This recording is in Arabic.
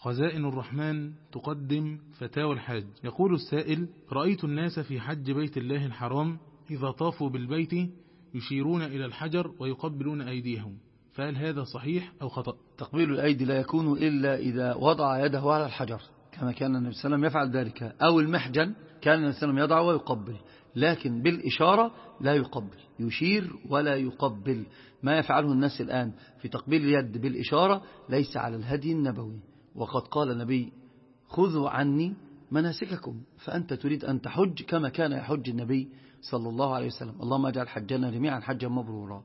خزائن الرحمن تقدم فتاوى الحاج. يقول السائل رأيت الناس في حج بيت الله الحرام إذا طافوا بالبيت يشيرون إلى الحجر ويقبلون أيديهم. فهل هذا صحيح أو خطأ؟ تقبيل الأيدي لا يكون إلا إذا وضع يده على الحجر كما كان النبي صلى الله عليه وسلم يفعل ذلك أو المحجن كان النبي صلى الله عليه وسلم يضع ويقبل لكن بالإشارة لا يقبل يشير ولا يقبل. ما يفعله الناس الآن في تقبيل اليد بالإشارة ليس على الهدي النبوي. وقد قال النبي خذوا عني مناسككم فأنت تريد أن تحج كما كان يحج النبي صلى الله عليه وسلم. اللهم اجعل حجنا جميعا حجا مبرورا.